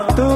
tú